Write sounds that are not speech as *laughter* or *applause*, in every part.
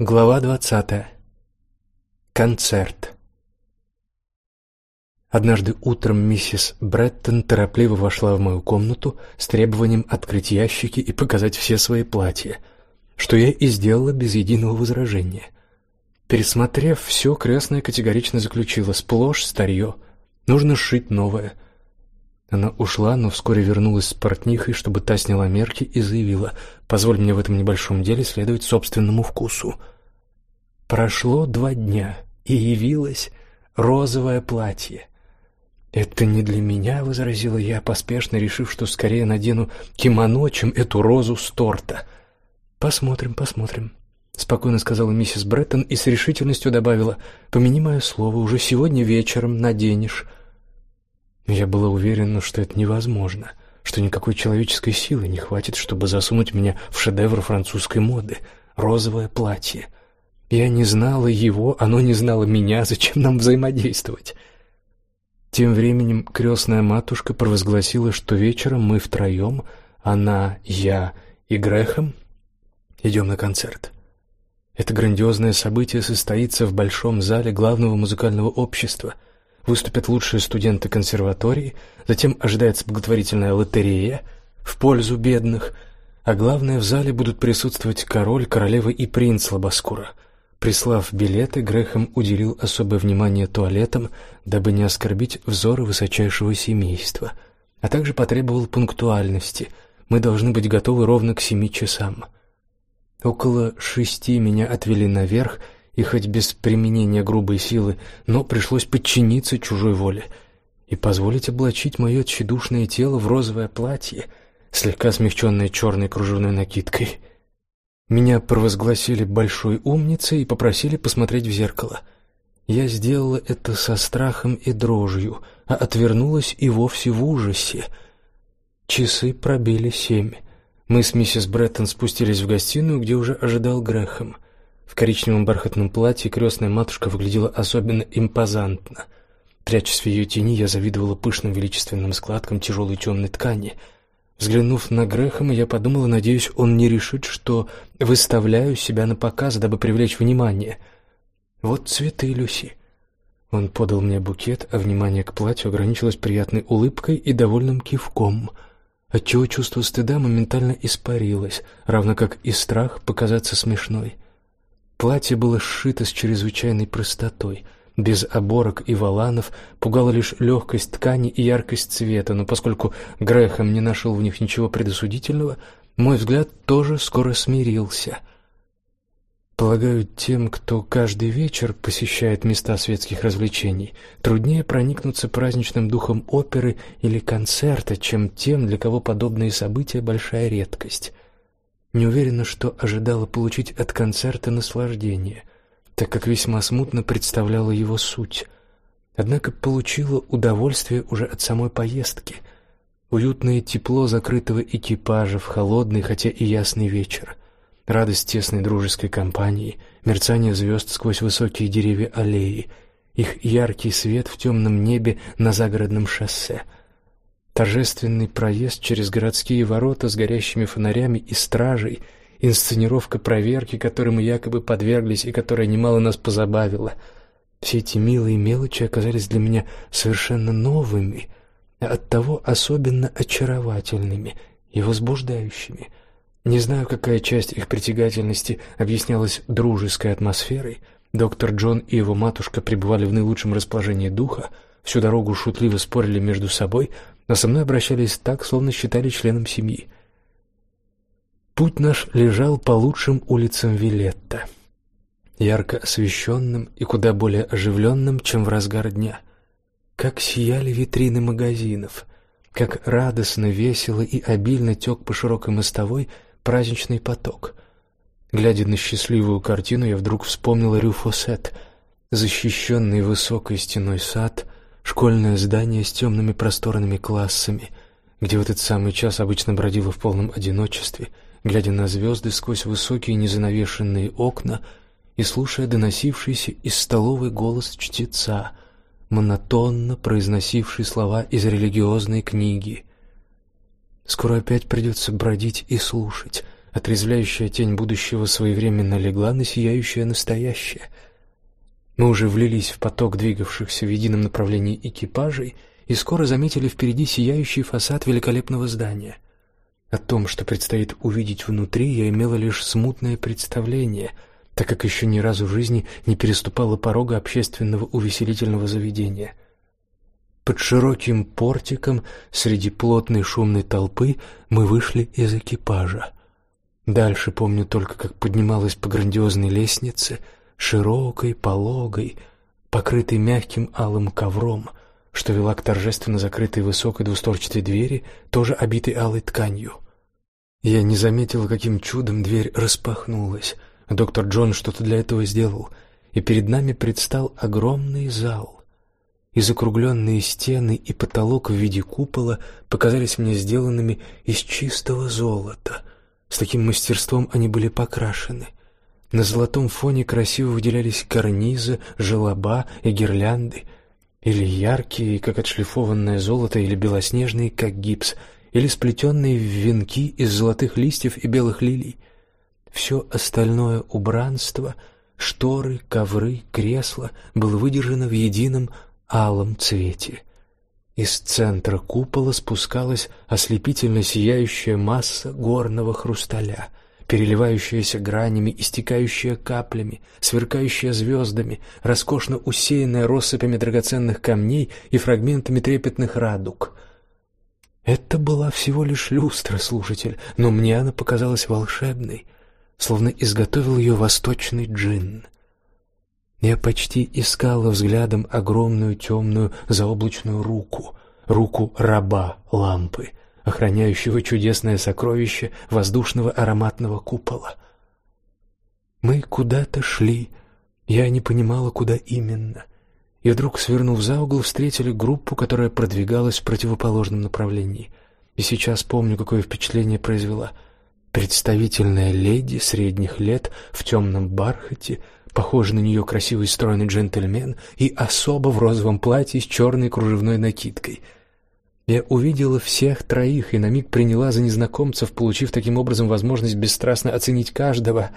Глава двадцатая. Концерт. Однажды утром миссис Бреттон торопливо вошла в мою комнату с требованием открыть ящики и показать все свои платья, что я и сделала без единого возражения. Пересмотрев все, крестная категорично заключила: сплошь старье, нужно сшить новое. Она ушла, но вскоре вернулась с портнихой, чтобы та сняла мерки и заявила: "Позволь мне в этом небольшом деле следовать собственному вкусу". Прошло два дня, и явилось розовое платье. Это не для меня, возразила я, поспешно решив, что скорее надену кимоно, чем эту розу с торта. Посмотрим, посмотрим, спокойно сказала миссис Бреттон и с решительностью добавила: "Помяни мое слово, уже сегодня вечером наденешь". Я была уверена, что это невозможно, что никакой человеческой силы не хватит, чтобы засунуть меня в шедевр французской моды розовое платье. Я не знала его, оно не знало меня, зачем нам взаимодействовать? Тем временем крестная матушка провозгласила, что вечером мы втроем, она, я и Грехом, идем на концерт. Это грандиозное событие состоится в большом зале главного музыкального общества. Выступят лучшие студенты консерватории, затем ожидается благотворительная лотерея в пользу бедных, а главное в зале будут присутствовать король, королева и принц Лабаскура — Прислав билеты, Грехом уделил особое внимание туалетам, дабы не оскорбить взоры высочайшего семейства, а также потребовал пунктуальности. Мы должны быть готовы ровно к семи часам. Около шести меня отвели наверх, и хоть без применения грубой силы, но пришлось подчиниться чужой воле и позволить облачить мое тщедушное тело в розовое платье, слегка смягченное черной кружевной накидкой. Меня провозгласили большой умницей и попросили посмотреть в зеркало. Я сделала это со страхом и дрожью, а отвернулась и вовсе в ужасе. Часы пробили семь. Мы с миссис Бреттон спустились в гостиную, где уже ожидал Грэхэм. В коричневом бархатном платье крестная матушка выглядела особенно импозантно. Прячась в ее тени, я завидовала пышным величественным складкам тяжелой темной ткани — Взглянув на Грэхэма, я подумала, надеюсь, он не решит, что выставляю себя на показ, дабы привлечь внимание. Вот цветы, Люси. Он подал мне букет, а внимание к платью ограничилось приятной улыбкой и довольным кивком, отчего чувство стыда моментально испарилось, равно как и страх показаться смешной. Платье было сшито с чрезвычайной простотой — без оборок и воланов, пугала лишь легкость ткани и яркость цвета, но поскольку Грехом не нашел в них ничего предосудительного, мой взгляд тоже скоро смирился. Полагаю, тем, кто каждый вечер посещает места светских развлечений, труднее проникнуться праздничным духом оперы или концерта, чем тем, для кого подобные события большая редкость. Не уверена, что ожидала получить от концерта наслаждение — так как весьма смутно представляла его суть. Однако получила удовольствие уже от самой поездки. Уютное тепло закрытого экипажа в холодный, хотя и ясный вечер, радость тесной дружеской компании, мерцание звезд сквозь высокие деревья аллеи, их яркий свет в темном небе на загородном шоссе — торжественный проезд через городские ворота с горящими фонарями и стражей, инсценировка проверки, которой мы якобы подверглись и которая немало нас позабавила. Все эти милые мелочи оказались для меня совершенно новыми, оттого особенно очаровательными и возбуждающими. Не знаю, какая часть их притягательности объяснялась дружеской атмосферой. Доктор Джон и его матушка пребывали в наилучшем расположении духа, всю дорогу шутливо спорили между собой, но со мной обращались так, словно считали членом семьи. Путь наш лежал по лучшим улицам Вилетта, ярко освещенным и куда более оживленным, чем в разгар дня. Как сияли витрины магазинов, как радостно, весело и обильно тек по широкой мостовой праздничный поток. Глядя на счастливую картину, я вдруг вспомнил Рюфосет, защищенный высокой стеной сад, школьное здание с темными просторными классами, где в этот самый час обычно бродила в полном одиночестве — глядя на звезды сквозь высокие незанавешенные окна и слушая доносившийся из столовой голос чтеца, монотонно произносивший слова из религиозной книги. Скоро опять придется бродить и слушать, отрезвляющая тень будущего своевременно легла на сияющее настоящее. Мы уже влились в поток двигавшихся в едином направлении экипажей и скоро заметили впереди сияющий фасад великолепного здания. О том, что предстоит увидеть внутри, я имела лишь смутное представление, так как еще ни разу в жизни не переступала порога общественного увеселительного заведения. Под широким портиком среди плотной шумной толпы мы вышли из экипажа. Дальше помню только, как поднималась по грандиозной лестнице, широкой, пологой, покрытой мягким алым ковром, что вела к торжественно закрытой высокой двустворчатой двери, тоже обитой алой тканью. Я не заметила, каким чудом дверь распахнулась. Доктор Джон что-то для этого сделал, и перед нами предстал огромный зал. И закругленные стены и потолок в виде купола показались мне сделанными из чистого золота — с таким мастерством они были покрашены. На золотом фоне красиво выделялись карнизы, желоба и гирлянды, или яркие, как отшлифованное золото, или белоснежные, как гипс, или сплетенные в венки из золотых листьев и белых лилий. Все остальное убранство, шторы, ковры, кресла было выдержано в едином алом цвете. Из центра купола спускалась ослепительно сияющая масса горного хрусталя, переливающаяся гранями, истекающая каплями, сверкающая звездами, роскошно усеянная россыпями драгоценных камней и фрагментами трепетных радуг. Это была всего лишь люстра, слушатель, но мне она показалась волшебной, словно изготовил ее восточный джинн. Я почти искала взглядом огромную темную заоблачную руку, руку раба лампы, охраняющего чудесное сокровище воздушного ароматного купола. Мы куда-то шли, я не понимала, куда именно. И вдруг, свернув за угол, встретили группу, которая продвигалась в противоположном направлении. И сейчас помню, какое впечатление произвела. Представительная леди средних лет в темном бархате, похожий на нее красивый стройный джентльмен и особо в розовом платье с черной кружевной накидкой. Я увидела всех троих и на миг приняла за незнакомцев, получив таким образом возможность бесстрастно оценить каждого.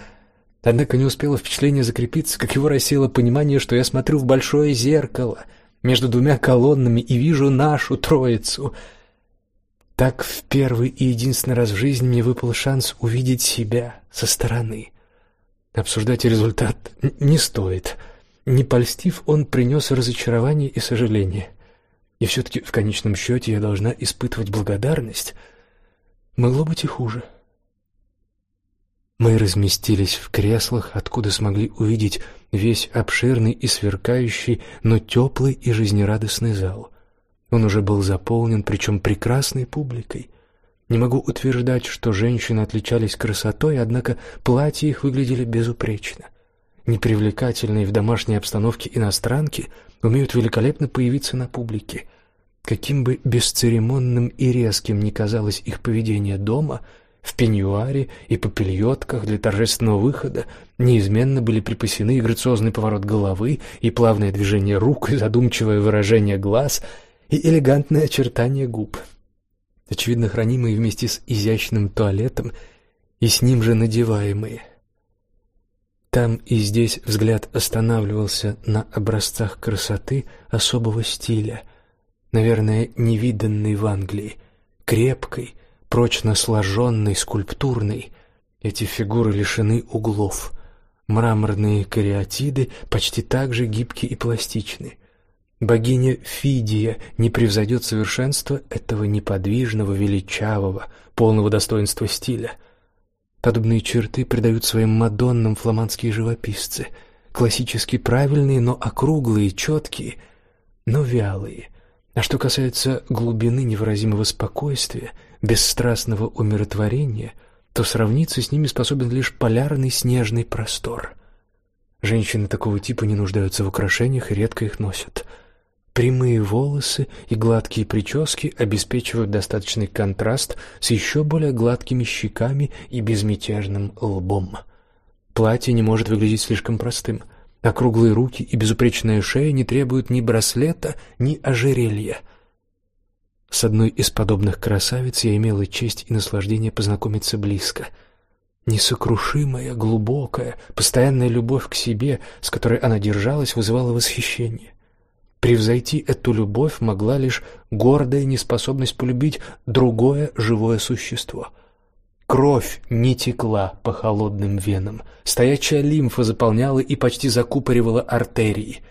Однако не успело впечатление закрепиться, как его рассеяло понимание, что я смотрю в большое зеркало между двумя колоннами и вижу нашу троицу. Так в первый и единственный раз в жизни мне выпал шанс увидеть себя со стороны. Обсуждать результат не стоит. Не польстив, он принес разочарование и сожаление. И все-таки в конечном счете я должна испытывать благодарность. Могло быть и хуже. Мы разместились в креслах, откуда смогли увидеть весь обширный и сверкающий, но теплый и жизнерадостный зал. Он уже был заполнен, причем прекрасной публикой — не могу утверждать, что женщины отличались красотой, однако платья их выглядели безупречно. Непривлекательные в домашней обстановке иностранки умеют великолепно появиться на публике. Каким бы бесцеремонным и резким ни казалось их поведение дома, в пеньюаре и попельотках для торжественного выхода неизменно были припасены и грациозный поворот головы, и плавное движение рук, и задумчивое выражение глаз, и элегантное очертание губ — очевидно хранимые вместе с изящным туалетом и с ним же надеваемые. Там и здесь взгляд останавливался на образцах красоты особого стиля, наверное, невиданной в Англии, крепкой, прочно сложенной, скульптурной. Эти фигуры лишены углов. Мраморные кариатиды почти так же гибкие и пластичны. Богиня Фидия не превзойдет совершенства этого неподвижного, величавого, полного достоинства стиля. Подобные черты придают своим мадоннам фламандские живописцы, классически правильные, но округлые, четкие, но вялые. А что касается глубины невыразимого спокойствия, бесстрастного умиротворения, то сравниться с ними способен лишь полярный снежный простор. Женщины такого типа не нуждаются в украшениях и редко их носят — Прямые волосы и гладкие прически обеспечивают достаточный контраст с еще более гладкими щеками и безмятежным лбом. Платье не может выглядеть слишком простым. Округлые руки и безупречная шея не требуют ни браслета, ни ожерелья. С одной из подобных красавиц я имела честь и наслаждение познакомиться близко. Несокрушимая, глубокая, постоянная любовь к себе, с которой она держалась, вызывала восхищение. Превзойти эту любовь могла лишь гордая неспособность полюбить другое живое существо. Кровь не текла по холодным венам, стоячая лимфа заполняла и почти закупоривала артерии.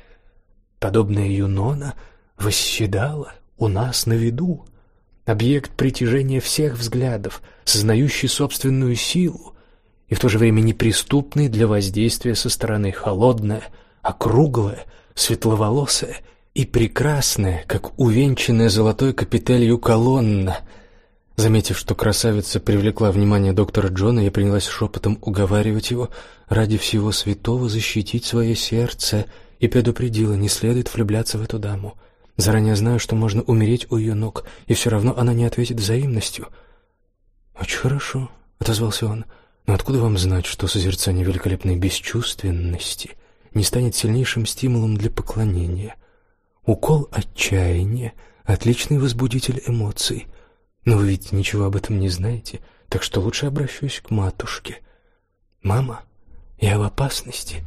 Подобная Юнона восседала у нас на виду, объект притяжения всех взглядов, сознающий собственную силу и в то же время неприступный для воздействия со стороны, холодная, округлая, светловолосая и прекрасная, как увенчанная золотой капителью колонна. Заметив, что красавица привлекла внимание доктора Джона, я принялась шепотом уговаривать его ради всего святого защитить свое сердце и предупредила, не следует влюбляться в эту даму. Заранее знаю, что можно умереть у ее ног, и все равно она не ответит взаимностью. «Очень хорошо», — отозвался он. «Но откуда вам знать, что созерцание великолепной бесчувственности не станет сильнейшим стимулом для поклонения?» Укол отчаяния — отличный возбудитель эмоций. Но вы ведь ничего об этом не знаете, так что лучше обращусь к матушке. Мама, я в опасности.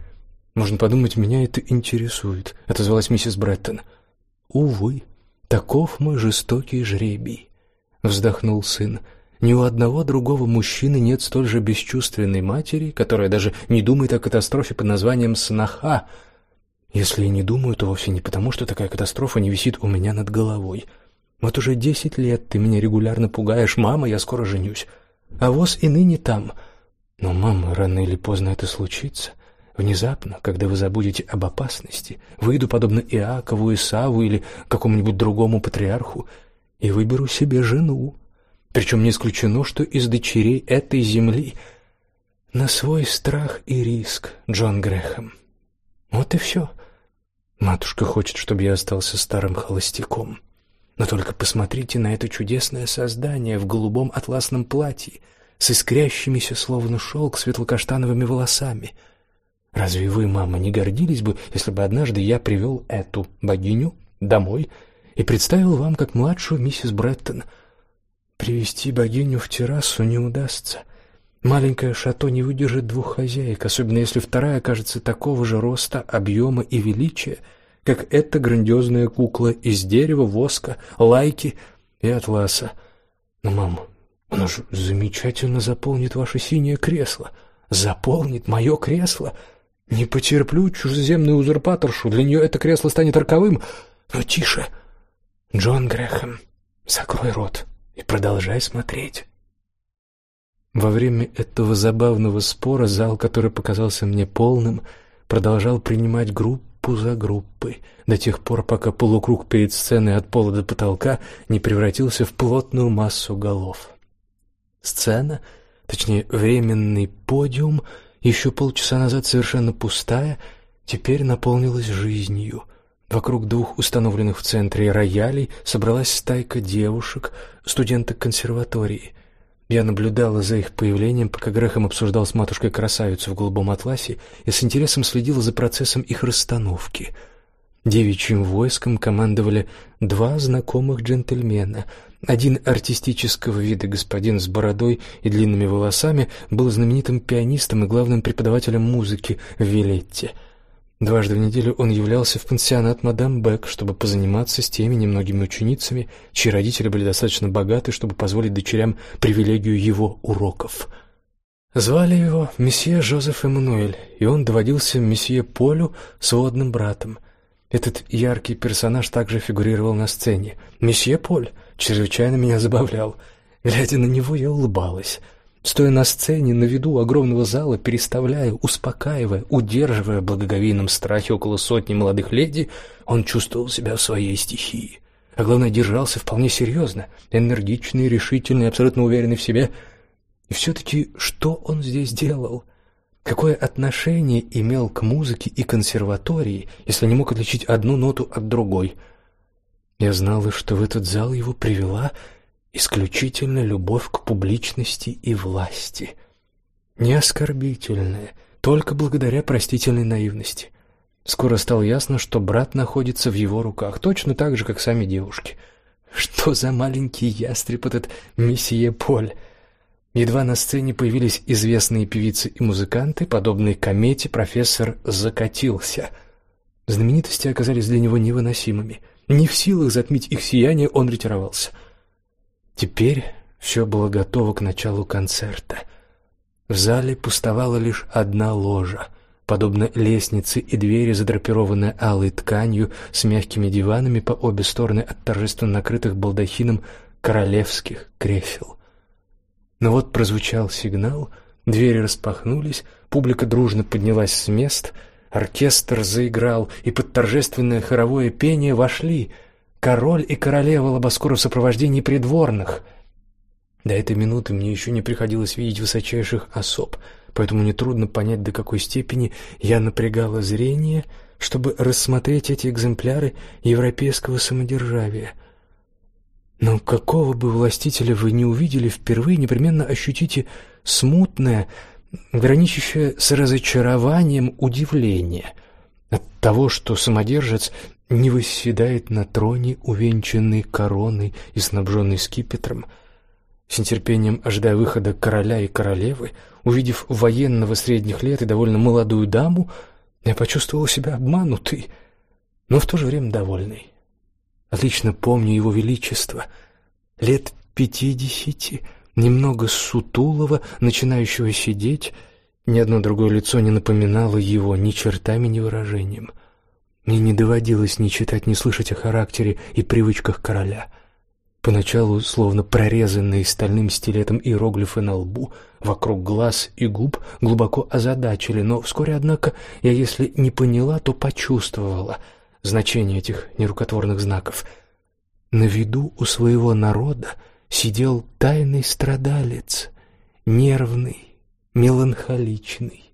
Можно подумать, меня это интересует, отозвалась миссис Бреттон. Увы, таков мой жестокий жребий, вздохнул сын. Ни у одного другого мужчины нет столь же бесчувственной матери, которая даже не думает о катастрофе под названием сноха, если и не думаю, то вовсе не потому, что такая катастрофа не висит у меня над головой. Вот уже десять лет ты меня регулярно пугаешь, мама, я скоро женюсь. А воз и ныне там. Но, мама, рано или поздно это случится. Внезапно, когда вы забудете об опасности, выйду подобно Иакову, Исаву или какому-нибудь другому патриарху и выберу себе жену. Причем не исключено, что из дочерей этой земли на свой страх и риск, Джон Грэхэм. Вот и все. Матушка хочет, чтобы я остался старым холостяком. Но только посмотрите на это чудесное создание в голубом атласном платье с искрящимися, словно шелк, светло-каштановыми волосами. Разве вы, мама, не гордились бы, если бы однажды я привел эту богиню домой и представил вам как младшую миссис Бреттон? Привести богиню в террасу не удастся. Маленькое шато не выдержит двух хозяек, особенно если вторая окажется такого же роста, объема и величия, как эта грандиозная кукла из дерева, воска, лайки и атласа. Но, мам, она же замечательно заполнит ваше синее кресло. Заполнит мое кресло. Не потерплю чужеземную узурпаторшу, для нее это кресло станет роковым. Но тише. Джон Грэхэм, закрой рот и продолжай смотреть. Во время этого забавного спора зал, который показался мне полным, продолжал принимать группу за группой до тех пор, пока полукруг перед сценой от пола до потолка не превратился в плотную массу голов. Сцена, точнее, временный подиум, еще полчаса назад совершенно пустая, теперь наполнилась жизнью. Вокруг двух установленных в центре роялей собралась стайка девушек, студенток консерватории — я наблюдала за их появлением, пока Грехом обсуждал с матушкой красавицу в голубом атласе, и с интересом следила за процессом их расстановки. Девичьим войском командовали два знакомых джентльмена. Один артистического вида господин с бородой и длинными волосами был знаменитым пианистом и главным преподавателем музыки в Вилетте — Дважды в неделю он являлся в пансионат мадам Бек, чтобы позаниматься с теми немногими ученицами, чьи родители были достаточно богаты, чтобы позволить дочерям привилегию его уроков. Звали его месье Жозеф Эммануэль, и он доводился месье Полю сводным братом. Этот яркий персонаж также фигурировал на сцене. Месье Поль чрезвычайно меня забавлял. Глядя на него, я улыбалась. Стоя на сцене, на виду огромного зала, переставляя, успокаивая, удерживая в благоговейном страхе около сотни молодых леди, он чувствовал себя в своей стихии. А главное, держался вполне серьезно, энергичный, решительный, абсолютно уверенный в себе. И все-таки что он здесь делал? Какое отношение имел к музыке и консерватории, если не мог отличить одну ноту от другой? Я знала, что в этот зал его привела исключительно любовь к публичности и власти. Не оскорбительная, только благодаря простительной наивности. Скоро стало ясно, что брат находится в его руках, точно так же, как сами девушки. Что за маленький ястреб этот месье Поль? Едва на сцене появились известные певицы и музыканты, подобные комете, профессор закатился. Знаменитости оказались для него невыносимыми. Не в силах затмить их сияние, он ретировался. Теперь все было готово к началу концерта. В зале пустовала лишь одна ложа, подобно лестнице и двери, задрапированная алой тканью с мягкими диванами по обе стороны от торжественно накрытых балдахином королевских кресел. Но вот прозвучал сигнал, двери распахнулись, публика дружно поднялась с мест, оркестр заиграл, и под торжественное хоровое пение вошли король и королева Лобоскура в сопровождении придворных. До этой минуты мне еще не приходилось видеть высочайших особ, поэтому нетрудно понять, до какой степени я напрягала зрение, чтобы рассмотреть эти экземпляры европейского самодержавия. Но какого бы властителя вы не увидели впервые, непременно ощутите смутное, граничащее с разочарованием удивление от того, что самодержец не восседает на троне, увенчанный короной и снабженный скипетром, с нетерпением ожидая выхода короля и королевы, увидев военного средних лет и довольно молодую даму, я почувствовал себя обманутой, но в то же время довольной. Отлично помню его величество, лет пятидесяти, немного сутулого, начинающего сидеть, ни одно другое лицо не напоминало его ни чертами, ни выражением. Мне не доводилось ни читать, ни слышать о характере и привычках короля — Поначалу, словно прорезанные стальным стилетом иероглифы на лбу, вокруг глаз и губ глубоко озадачили, но вскоре, однако, я, если не поняла, то почувствовала значение этих нерукотворных знаков. На виду у своего народа сидел тайный страдалец, нервный, меланхоличный.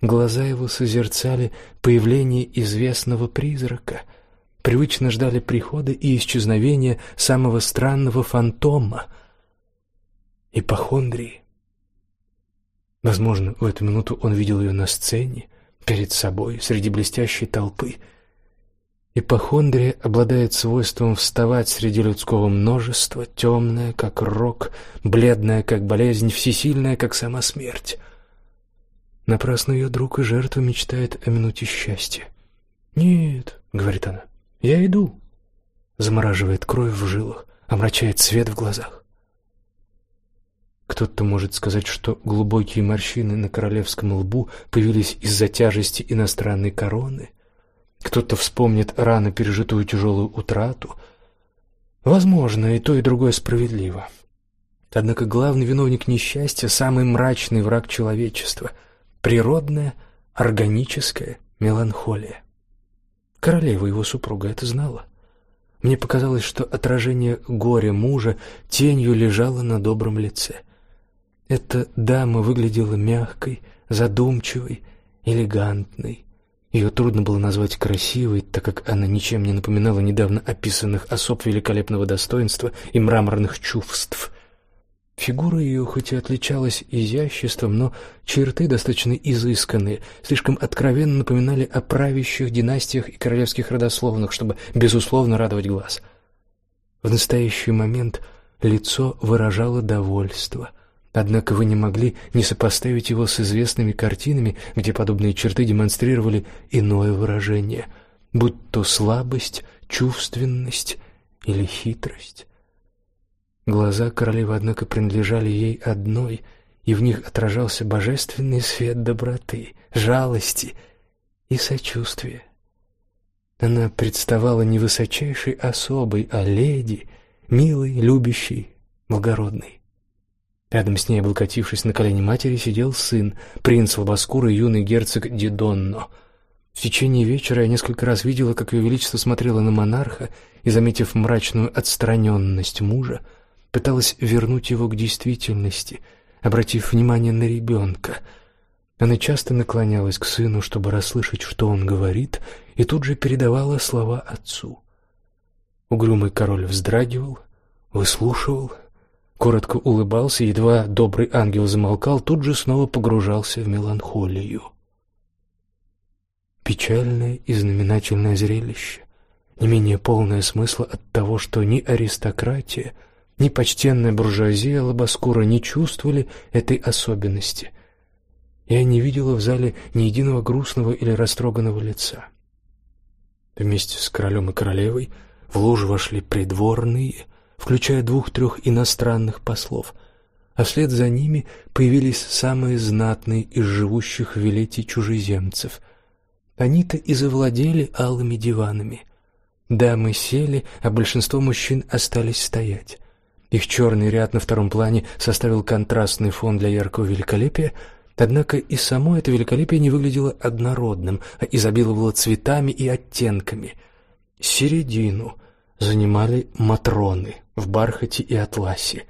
Глаза его созерцали появление известного призрака — привычно ждали прихода и исчезновения самого странного фантома — ипохондрии. Возможно, в эту минуту он видел ее на сцене, перед собой, среди блестящей толпы. Ипохондрия обладает свойством вставать среди людского множества, темная, как рок, бледная, как болезнь, всесильная, как сама смерть. Напрасно ее друг и жертва мечтает о минуте счастья. «Нет», — говорит она, я иду. Замораживает кровь в жилах, омрачает свет в глазах. Кто-то может сказать, что глубокие морщины на королевском лбу появились из-за тяжести иностранной короны. Кто-то вспомнит рано пережитую тяжелую утрату. Возможно, и то, и другое справедливо. Однако главный виновник несчастья самый мрачный враг человечества природная органическая меланхолия. Королева его супруга это знала. Мне показалось, что отражение горя мужа тенью лежало на добром лице. Эта дама выглядела мягкой, задумчивой, элегантной. Ее трудно было назвать красивой, так как она ничем не напоминала недавно описанных особ великолепного достоинства и мраморных чувств. Фигура ее хоть и отличалась изяществом, но черты достаточно изысканные, слишком откровенно напоминали о правящих династиях и королевских родословных, чтобы безусловно радовать глаз. В настоящий момент лицо выражало довольство. Однако вы не могли не сопоставить его с известными картинами, где подобные черты демонстрировали иное выражение, будь то слабость, чувственность или хитрость. Глаза королевы, однако, принадлежали ей одной, и в них отражался божественный свет доброты, жалости и сочувствия. Она представала не высочайшей особой, а леди, милой, любящей, благородной. Рядом с ней, облокотившись на колени матери, сидел сын, принц Лобоскур и юный герцог Дидонно. В течение вечера я несколько раз видела, как ее величество смотрело на монарха и, заметив мрачную отстраненность мужа, пыталась вернуть его к действительности, обратив внимание на ребенка. Она часто наклонялась к сыну, чтобы расслышать, что он говорит, и тут же передавала слова отцу. Угрюмый король вздрагивал, выслушивал, коротко улыбался, едва добрый ангел замолкал, тут же снова погружался в меланхолию. Печальное и знаменательное зрелище, не менее полное смысла от того, что ни аристократия, Ни почтенная буржуазия Лобоскура не чувствовали этой особенности. Я не видела в зале ни единого грустного или растроганного лица. Вместе с королем и королевой в ложу вошли придворные, включая двух-трех иностранных послов, а вслед за ними появились самые знатные из живущих в Вилете чужеземцев. Они-то и завладели алыми диванами. Дамы сели, а большинство мужчин остались стоять. Их черный ряд на втором плане составил контрастный фон для яркого великолепия, однако и само это великолепие не выглядело однородным, а изобиловало цветами и оттенками. Середину занимали матроны в бархате и атласе,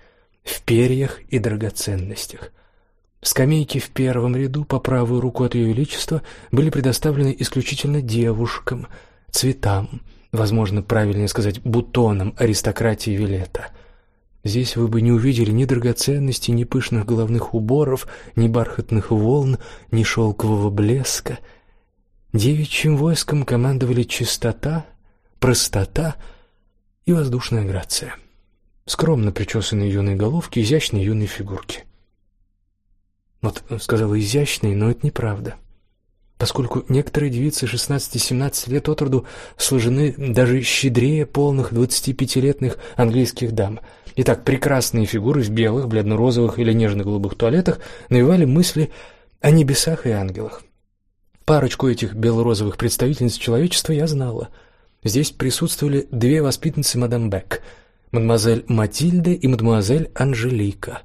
в перьях и драгоценностях. Скамейки в первом ряду по правую руку от ее величества были предоставлены исключительно девушкам, цветам, возможно, правильнее сказать, бутонам аристократии Вилета. Здесь вы бы не увидели ни драгоценностей, ни пышных головных уборов, ни бархатных волн, ни шелкового блеска. Девичьим войском командовали чистота, простота и воздушная грация. Скромно причесанные юные головки, изящные юные фигурки. Вот сказала изящные, но это неправда. Поскольку некоторые девицы 16-17 лет от роду сложены даже щедрее полных 25-летних английских дам. Итак, прекрасные фигуры в белых, бледно-розовых или нежно-голубых туалетах навевали мысли о небесах и ангелах. Парочку этих бело-розовых представительниц человечества я знала. Здесь присутствовали две воспитанницы мадам Бек, мадемуазель Матильда и мадемуазель Анжелика.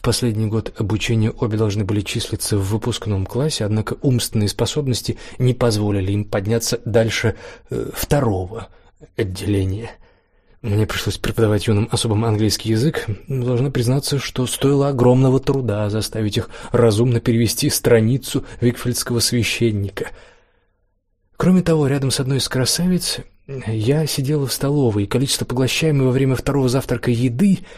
В последний год обучения обе должны были числиться в выпускном классе, однако умственные способности не позволили им подняться дальше э, второго отделения. Мне пришлось преподавать юным особам английский язык. Должна признаться, что стоило огромного труда заставить их разумно перевести страницу Викфельдского священника. Кроме того, рядом с одной из красавиц я сидела в столовой, и количество поглощаемой во время второго завтрака еды —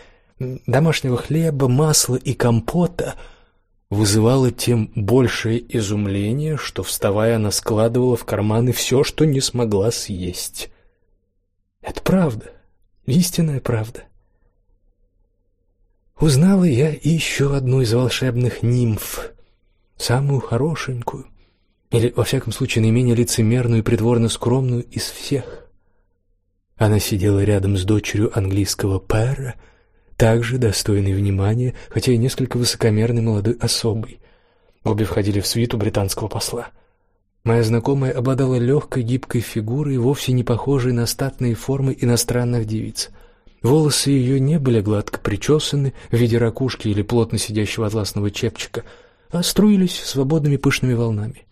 домашнего хлеба, масла и компота вызывало тем большее изумление, что, вставая, она складывала в карманы все, что не смогла съесть. Это правда, истинная правда. Узнала я еще одну из волшебных нимф, самую хорошенькую, или, во всяком случае, наименее лицемерную и притворно скромную из всех. Она сидела рядом с дочерью английского пэра — также достойный внимания, хотя и несколько высокомерной молодой особой. Обе входили в свиту британского посла. Моя знакомая обладала легкой гибкой фигурой, вовсе не похожей на статные формы иностранных девиц. Волосы ее не были гладко причесаны в виде ракушки или плотно сидящего атласного чепчика, а струились свободными пышными волнами.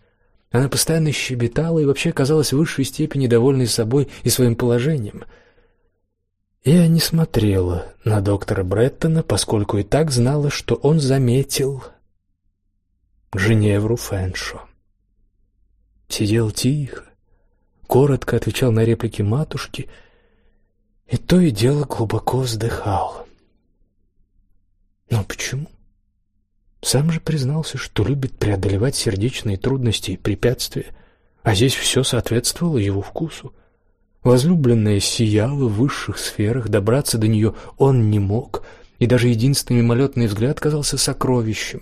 Она постоянно щебетала и вообще казалась в высшей степени довольной собой и своим положением — я не смотрела на доктора Бреттона, поскольку и так знала, что он заметил Женевру Фэншо. Сидел тихо, коротко отвечал на реплики матушки и то и дело глубоко вздыхал. Но почему? Сам же признался, что любит преодолевать сердечные трудности и препятствия, а здесь все соответствовало его вкусу. Возлюбленная сияла в высших сферах, добраться до нее он не мог, и даже единственный мимолетный взгляд казался сокровищем.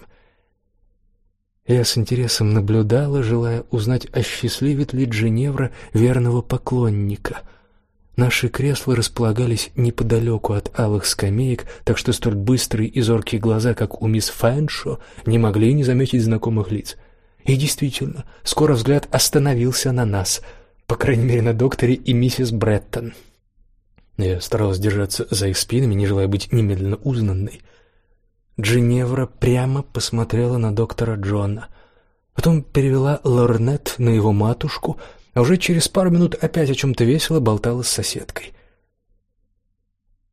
Я с интересом наблюдала, желая узнать, осчастливит ли Дженевра верного поклонника. Наши кресла располагались неподалеку от алых скамеек, так что столь быстрые и зоркие глаза, как у мисс Фэншо, не могли не заметить знакомых лиц. И действительно, скоро взгляд остановился на нас — по крайней мере, на докторе и миссис Бреттон. Я старалась держаться за их спинами, не желая быть немедленно узнанной. Джиневра прямо посмотрела на доктора Джона, потом перевела лорнет на его матушку, а уже через пару минут опять о чем-то весело болтала с соседкой.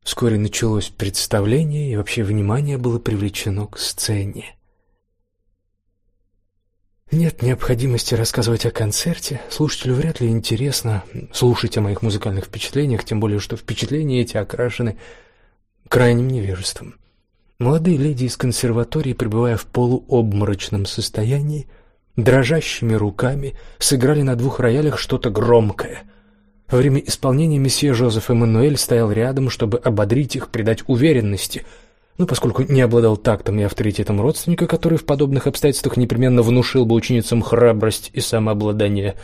Вскоре началось представление, и вообще внимание было привлечено к сцене. Нет необходимости рассказывать о концерте. Слушателю вряд ли интересно слушать о моих музыкальных впечатлениях, тем более что впечатления эти окрашены крайним невежеством. Молодые леди из консерватории, пребывая в полуобморочном состоянии, дрожащими руками сыграли на двух роялях что-то громкое. Во время исполнения месье Жозеф Эммануэль стоял рядом, чтобы ободрить их, придать уверенности. Но поскольку не обладал тактом и авторитетом родственника, который в подобных обстоятельствах непременно внушил бы ученицам храбрость и самообладание,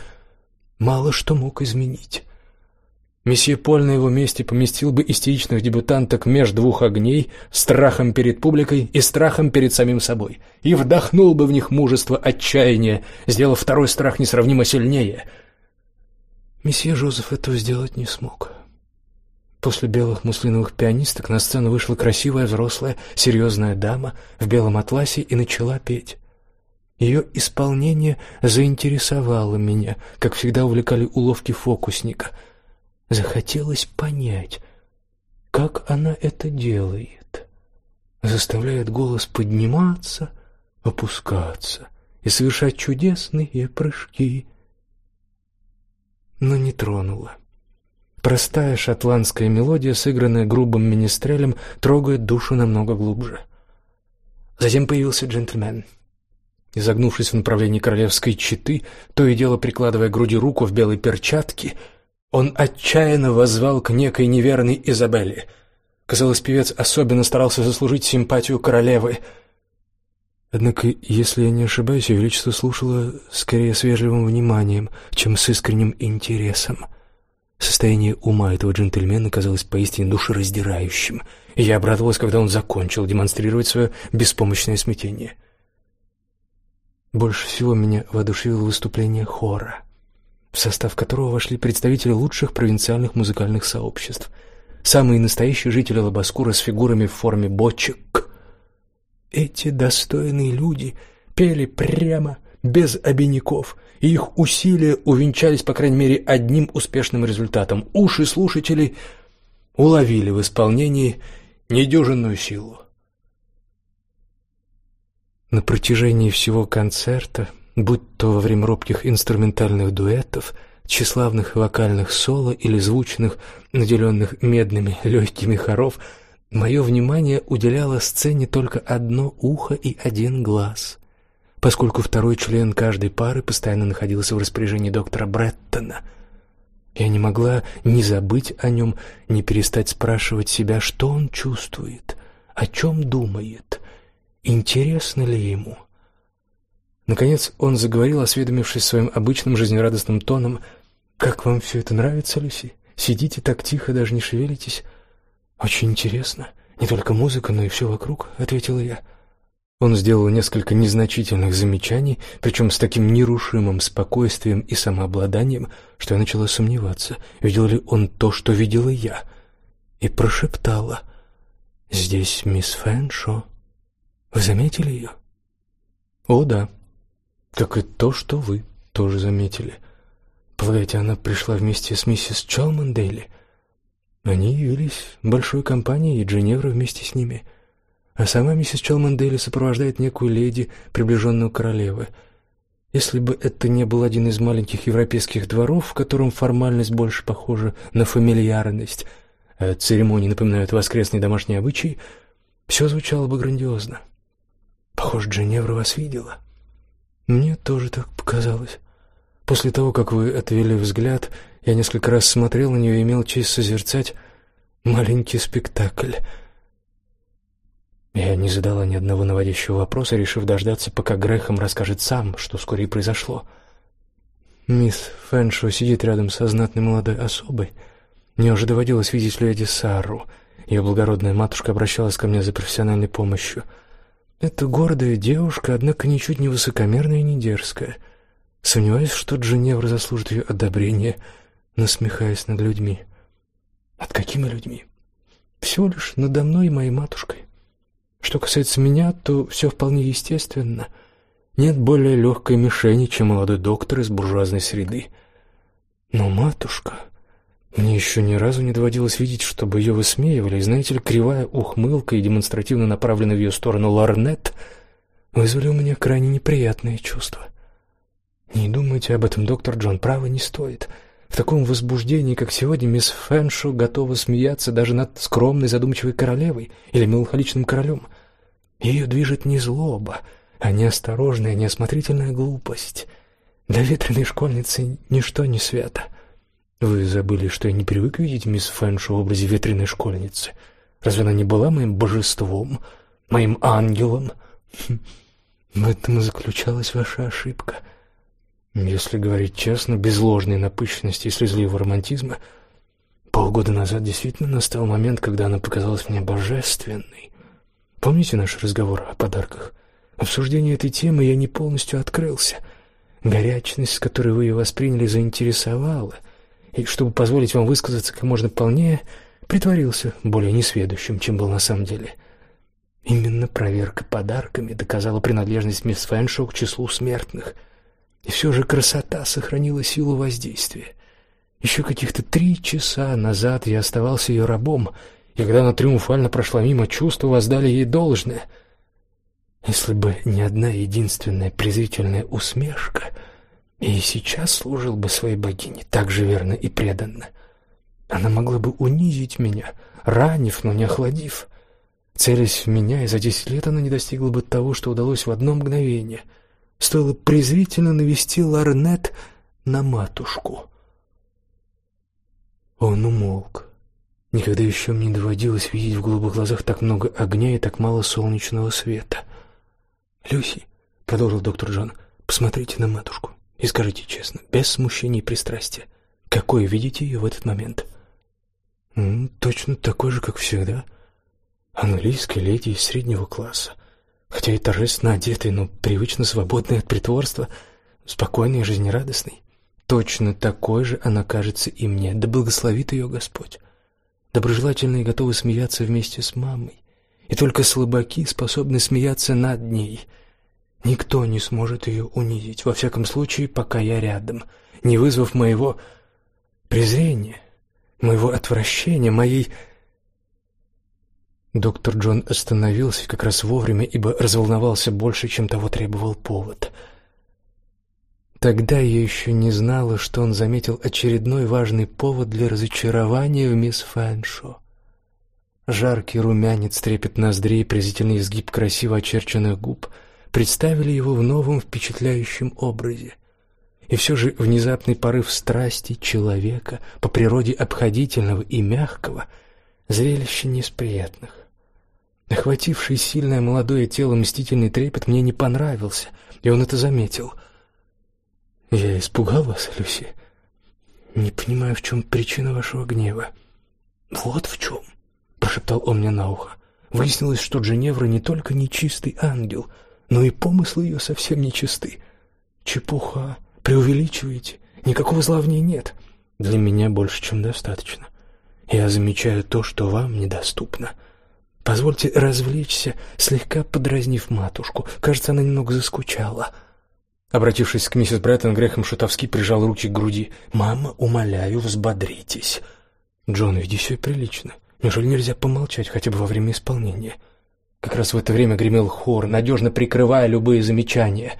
мало что мог изменить. Месье Поль на его месте поместил бы истеричных дебютанток меж двух огней, страхом перед публикой и страхом перед самим собой, и вдохнул бы в них мужество отчаяния, сделав второй страх несравнимо сильнее. Месье Жозеф этого сделать не смог. После белых муслиновых пианисток на сцену вышла красивая взрослая, серьезная дама в белом атласе и начала петь. Ее исполнение заинтересовало меня, как всегда увлекали уловки фокусника — Захотелось понять, как она это делает. Заставляет голос подниматься, опускаться и совершать чудесные прыжки. Но не тронула. Простая шотландская мелодия, сыгранная грубым министрелем, трогает душу намного глубже. Затем появился джентльмен. Изогнувшись в направлении королевской четы, то и дело прикладывая к груди руку в белой перчатке — он отчаянно воззвал к некой неверной Изабелле. Казалось, певец особенно старался заслужить симпатию королевы. Однако, если я не ошибаюсь, ее величество слушало скорее с вежливым вниманием, чем с искренним интересом. Состояние ума этого джентльмена казалось поистине душераздирающим, и я обрадовалась, когда он закончил демонстрировать свое беспомощное смятение. Больше всего меня воодушевило выступление хора в состав которого вошли представители лучших провинциальных музыкальных сообществ, самые настоящие жители Лабаскура с фигурами в форме бочек. Эти достойные люди пели прямо, без обиняков, и их усилия увенчались, по крайней мере, одним успешным результатом. Уши слушателей уловили в исполнении недюжинную силу. На протяжении всего концерта будь то во время робких инструментальных дуэтов, тщеславных вокальных соло или звучных, наделенных медными легкими хоров, мое внимание уделяло сцене только одно ухо и один глаз, поскольку второй член каждой пары постоянно находился в распоряжении доктора Бреттона. Я не могла ни забыть о нем, ни перестать спрашивать себя, что он чувствует, о чем думает, интересно ли ему. Наконец он заговорил, осведомившись своим обычным жизнерадостным тоном: "Как вам все это нравится, Люси? Сидите так тихо, даже не шевелитесь. Очень интересно. Не только музыка, но и все вокруг", ответила я. Он сделал несколько незначительных замечаний, причем с таким нерушимым спокойствием и самообладанием, что я начала сомневаться, видел ли он то, что видела я, и прошептала: "Здесь мисс Фэншо. Вы заметили ее?» «О, да», как и то, что вы тоже заметили. Полагаете, она пришла вместе с миссис Чалмандейли? Они явились большой компанией, и Дженевра вместе с ними. А сама миссис Чалмандейли сопровождает некую леди, приближенную королевы. Если бы это не был один из маленьких европейских дворов, в котором формальность больше похожа на фамильярность, а церемонии напоминают воскресный домашний обычай, все звучало бы грандиозно. Похоже, Дженевра вас видела. Мне тоже так показалось. После того, как вы отвели взгляд, я несколько раз смотрел на нее и имел честь созерцать маленький спектакль. Я не задала ни одного наводящего вопроса, решив дождаться, пока Грехом расскажет сам, что вскоре произошло. Мисс Фэншо сидит рядом со знатной молодой особой. Мне уже доводилось видеть леди Сару. Ее благородная матушка обращалась ко мне за профессиональной помощью — это гордая девушка, однако ничуть не высокомерная и не дерзкая. Сомневаюсь, что Дженевра заслужит ее одобрение, насмехаясь над людьми. Над какими людьми? Всего лишь надо мной и моей матушкой. Что касается меня, то все вполне естественно. Нет более легкой мишени, чем молодой доктор из буржуазной среды. Но матушка... Мне еще ни разу не доводилось видеть, чтобы ее высмеивали, и, знаете ли, кривая ухмылка и демонстративно направленный в ее сторону ларнет вызвали у меня крайне неприятные чувства. Не думайте об этом, доктор Джон, право не стоит. В таком возбуждении, как сегодня, мисс Фэншо готова смеяться даже над скромной задумчивой королевой или меланхоличным королем. Ее движет не злоба, а неосторожная, неосмотрительная глупость. Для ветреной школьницы ничто не свято. Вы забыли, что я не привык видеть мисс Фэншу в образе ветреной школьницы. Разве она не была моим божеством, моим ангелом? Хм, в этом и заключалась ваша ошибка. Если говорить честно, без ложной напыщенности и слезливого романтизма, полгода назад действительно настал момент, когда она показалась мне божественной. Помните наш разговор о подарках? Обсуждение этой темы я не полностью открылся. Горячность, с которой вы ее восприняли, заинтересовала, и чтобы позволить вам высказаться как можно полнее, притворился более несведущим, чем был на самом деле. Именно проверка подарками доказала принадлежность мисс Фэншоу к числу смертных. И все же красота сохранила силу воздействия. Еще каких-то три часа назад я оставался ее рабом, и когда она триумфально прошла мимо, чувства воздали ей должное — если бы не одна единственная презрительная усмешка, и сейчас служил бы своей богине так же верно и преданно. Она могла бы унизить меня, ранив, но не охладив. Целясь в меня, и за десять лет она не достигла бы того, что удалось в одно мгновение. Стоило презрительно навести ларнет на матушку. Он умолк. Никогда еще мне не доводилось видеть в голубых глазах так много огня и так мало солнечного света. «Люси», — продолжил доктор Джон, — «посмотрите на матушку и скажите честно, без смущения и пристрастия, какой видите ее в этот момент?» «М -м, «Точно такой же, как всегда. Английская леди из среднего класса, хотя и торжественно одетый, но привычно свободный от притворства, спокойный и жизнерадостный. Точно такой же она кажется и мне, да благословит ее Господь. Доброжелательно и готовы смеяться вместе с мамой и только слабаки способны смеяться над ней. Никто не сможет ее унизить, во всяком случае, пока я рядом, не вызвав моего презрения, моего отвращения, моей Доктор Джон остановился как раз вовремя, ибо разволновался больше, чем того требовал повод. Тогда я еще не знала, что он заметил очередной важный повод для разочарования в мисс Фэншо. Жаркий румянец, трепет ноздрей, презрительный изгиб красиво очерченных губ представили его в новом впечатляющем образе. И все же внезапный порыв страсти человека, по природе обходительного и мягкого, зрелище не из приятных. Охвативший сильное молодое тело мстительный трепет мне не понравился, и он это заметил. «Я испугал вас, Люси? Не понимаю, в чем причина вашего гнева». «Вот в чем прошептал он мне на ухо. Выяснилось, что Дженевра не только нечистый ангел, но и помыслы ее совсем нечисты. Чепуха, преувеличиваете. Никакого зла в ней нет. Для меня больше, чем достаточно. Я замечаю то, что вам недоступно. Позвольте развлечься, слегка подразнив матушку. Кажется, она немного заскучала. Обратившись к миссис Бреттон, Грехом Шутовский прижал руки к груди. «Мама, умоляю, взбодритесь». «Джон, веди себя прилично. Неужели нельзя помолчать хотя бы во время исполнения? Как раз в это время гремел хор, надежно прикрывая любые замечания.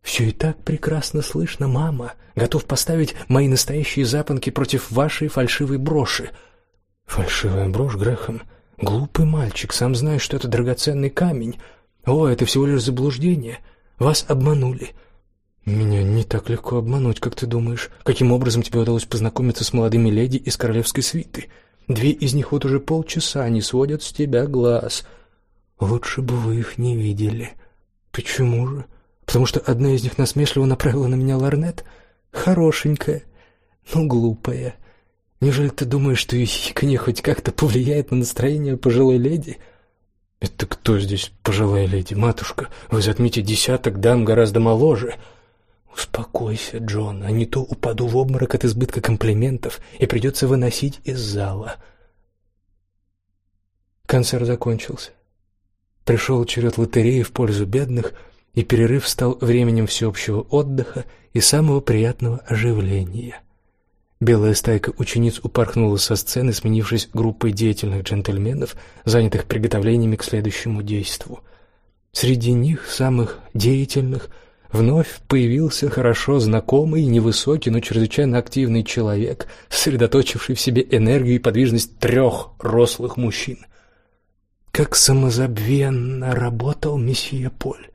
«Все и так прекрасно слышно, мама. Готов поставить мои настоящие запонки против вашей фальшивой броши». «Фальшивая брошь, Грехом? Глупый мальчик, сам знаешь, что это драгоценный камень. О, это всего лишь заблуждение. Вас обманули». «Меня не так легко обмануть, как ты думаешь. Каким образом тебе удалось познакомиться с молодыми леди из королевской свиты?» Две из них вот уже полчаса не сводят с тебя глаз. Лучше бы вы их не видели. Почему же? Потому что одна из них насмешливо направила на меня ларнет. Хорошенькая, но глупая. Неужели ты думаешь, что ее хихиканье хоть как-то повлияет на настроение пожилой леди? Это кто здесь пожилая леди, матушка? Вы затмите десяток дам гораздо моложе. Успокойся, Джон, а не то упаду в обморок от избытка комплиментов и придется выносить из зала. Концерт закончился. Пришел черед лотереи в пользу бедных, и перерыв стал временем всеобщего отдыха и самого приятного оживления. Белая стайка учениц упорхнула со сцены, сменившись группой деятельных джентльменов, занятых приготовлениями к следующему действу. Среди них самых деятельных – Вновь появился хорошо знакомый, невысокий, но чрезвычайно активный человек, сосредоточивший в себе энергию и подвижность трех рослых мужчин. Как самозабвенно работал месье Поль,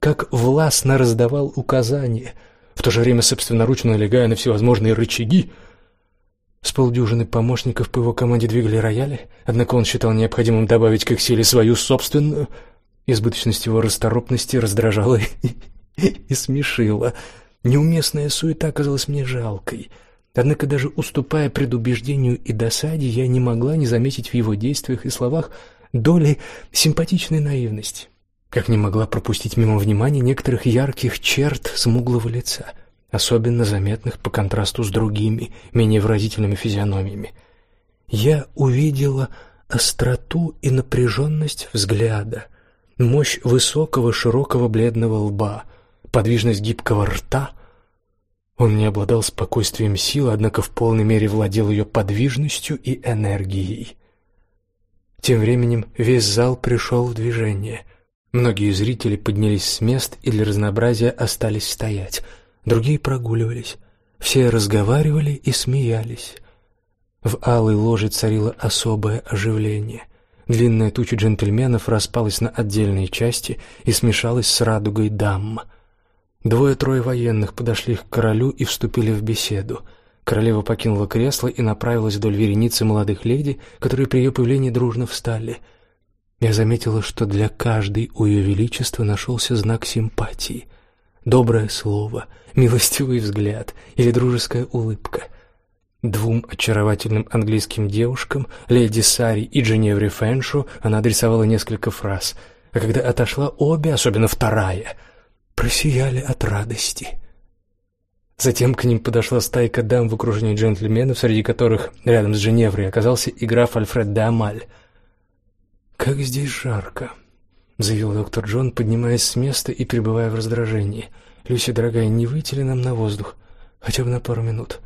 как властно раздавал указания, в то же время собственноручно налегая на всевозможные рычаги. Полдюжины помощников по его команде двигали рояли, однако он считал необходимым добавить к их силе свою собственную. Избыточность его расторопности раздражала и смешила. Неуместная суета казалась мне жалкой. Однако даже уступая предубеждению и досаде, я не могла не заметить в его действиях и словах доли симпатичной наивности. Как не могла пропустить мимо внимания некоторых ярких черт смуглого лица, особенно заметных по контрасту с другими, менее выразительными физиономиями. Я увидела остроту и напряженность взгляда, мощь высокого широкого бледного лба, подвижность гибкого рта. Он не обладал спокойствием силы, однако в полной мере владел ее подвижностью и энергией. Тем временем весь зал пришел в движение. Многие зрители поднялись с мест и для разнообразия остались стоять. Другие прогуливались. Все разговаривали и смеялись. В алой ложе царило особое оживление. Длинная туча джентльменов распалась на отдельные части и смешалась с радугой дам. Двое-трое военных подошли к королю и вступили в беседу. Королева покинула кресло и направилась вдоль вереницы молодых леди, которые при ее появлении дружно встали. Я заметила, что для каждой у ее величества нашелся знак симпатии. Доброе слово, милостивый взгляд или дружеская улыбка. Двум очаровательным английским девушкам, леди Сари и Дженевре Фэншу, она адресовала несколько фраз, а когда отошла обе, особенно вторая — просияли от радости. Затем к ним подошла стайка дам в окружении джентльменов, среди которых рядом с Женеврой оказался и граф Альфред де Амаль. «Как здесь жарко», — заявил доктор Джон, поднимаясь с места и пребывая в раздражении. «Люси, дорогая, не выйти ли нам на воздух? Хотя бы на пару минут?»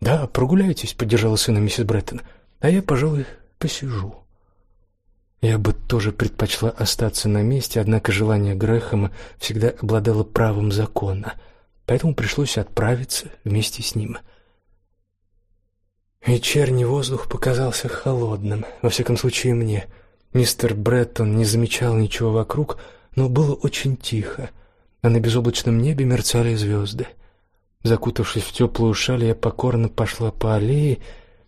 «Да, прогуляйтесь», — поддержала сына миссис Бреттон. «А я, пожалуй, посижу». Я бы тоже предпочла остаться на месте, однако желание Грэхэма всегда обладало правом закона, поэтому пришлось отправиться вместе с ним. Вечерний воздух показался холодным, во всяком случае мне. Мистер Бреттон не замечал ничего вокруг, но было очень тихо, а на безоблачном небе мерцали звезды. Закутавшись в теплую шаль, я покорно пошла по аллее,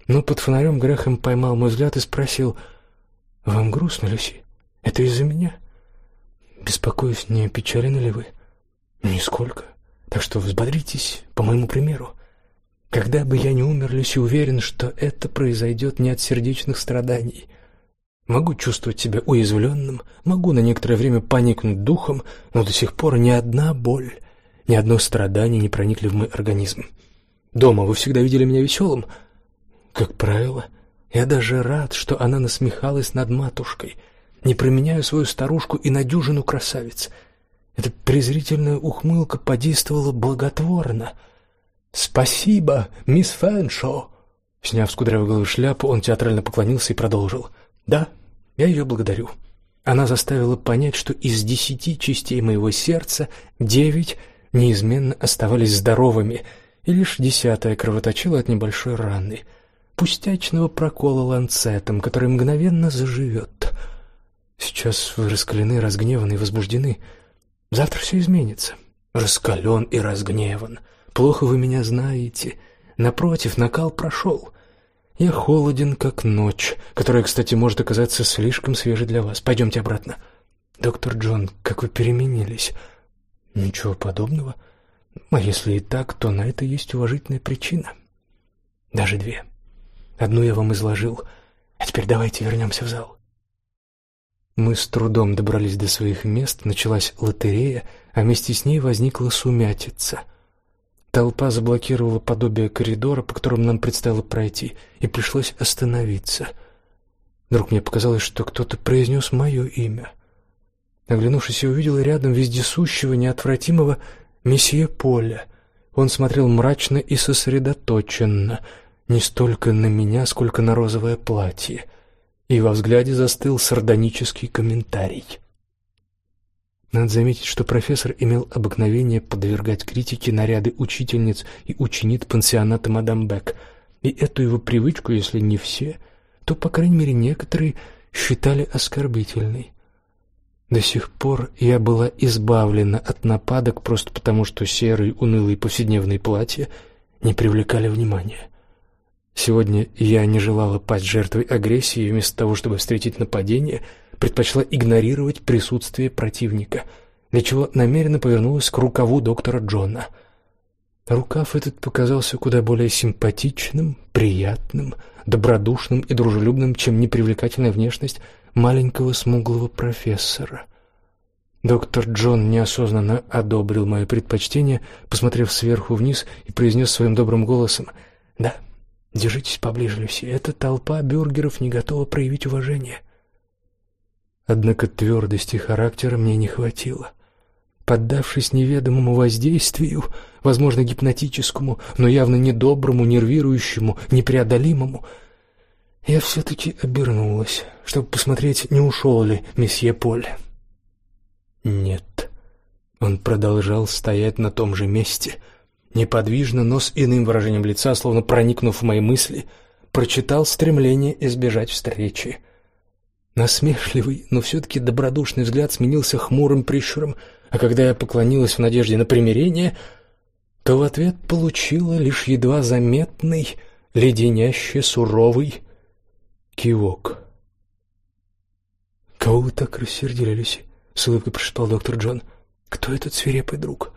но под фонарем Грэхэм поймал мой взгляд и спросил — вам грустно, Люси? Это из-за меня? Беспокоюсь, не опечалены ли вы? Нисколько. Так что взбодритесь, по моему примеру. Когда бы я не умер, Люси уверен, что это произойдет не от сердечных страданий. Могу чувствовать себя уязвленным, могу на некоторое время поникнуть духом, но до сих пор ни одна боль, ни одно страдание не проникли в мой организм. Дома вы всегда видели меня веселым? Как правило, я даже рад, что она насмехалась над матушкой. Не променяю свою старушку и на дюжину красавиц. Эта презрительная ухмылка подействовала благотворно. Спасибо, мисс Фэншо. Сняв с кудрявой головы шляпу, он театрально поклонился и продолжил: "Да, я ее благодарю. Она заставила понять, что из десяти частей моего сердца девять неизменно оставались здоровыми, и лишь десятая кровоточила от небольшой раны пустячного прокола ланцетом, который мгновенно заживет. Сейчас вы раскалены, разгневаны и возбуждены. Завтра все изменится. Раскален и разгневан. Плохо вы меня знаете. Напротив, накал прошел. Я холоден, как ночь, которая, кстати, может оказаться слишком свежей для вас. Пойдемте обратно. Доктор Джон, как вы переменились. Ничего подобного. А если и так, то на это есть уважительная причина. Даже две. Одну я вам изложил, а теперь давайте вернемся в зал. Мы с трудом добрались до своих мест, началась лотерея, а вместе с ней возникла сумятица. Толпа заблокировала подобие коридора, по которому нам предстояло пройти, и пришлось остановиться. Вдруг мне показалось, что кто-то произнес мое имя. Оглянувшись, я увидела рядом вездесущего, неотвратимого месье Поля. Он смотрел мрачно и сосредоточенно — не столько на меня, сколько на розовое платье, и во взгляде застыл сардонический комментарий. Надо заметить, что профессор имел обыкновение подвергать критике наряды учительниц и учениц пансионата мадам Бек, и эту его привычку, если не все, то по крайней мере некоторые считали оскорбительной. До сих пор я была избавлена от нападок просто потому, что серые унылые повседневные платья не привлекали внимания. Сегодня я не желала пасть жертвой агрессии и вместо того, чтобы встретить нападение, предпочла игнорировать присутствие противника, для чего намеренно повернулась к рукаву доктора Джона. Рукав этот показался куда более симпатичным, приятным, добродушным и дружелюбным, чем непривлекательная внешность маленького смуглого профессора. Доктор Джон неосознанно одобрил мое предпочтение, посмотрев сверху вниз и произнес своим добрым голосом: "Да, Держитесь поближе, Люси. Эта толпа бюргеров не готова проявить уважение. Однако твердости характера мне не хватило. Поддавшись неведомому воздействию, возможно, гипнотическому, но явно недоброму, нервирующему, непреодолимому, я все-таки обернулась, чтобы посмотреть, не ушел ли месье Поль. Нет, он продолжал стоять на том же месте — неподвижно, но с иным выражением лица, словно проникнув в мои мысли, прочитал стремление избежать встречи. Насмешливый, но все-таки добродушный взгляд сменился хмурым прищуром, а когда я поклонилась в надежде на примирение, то в ответ получила лишь едва заметный, леденящий суровый кивок. «Кого вы так рассердили, Люси?» — с улыбкой прошептал доктор Джон. «Кто этот свирепый друг?»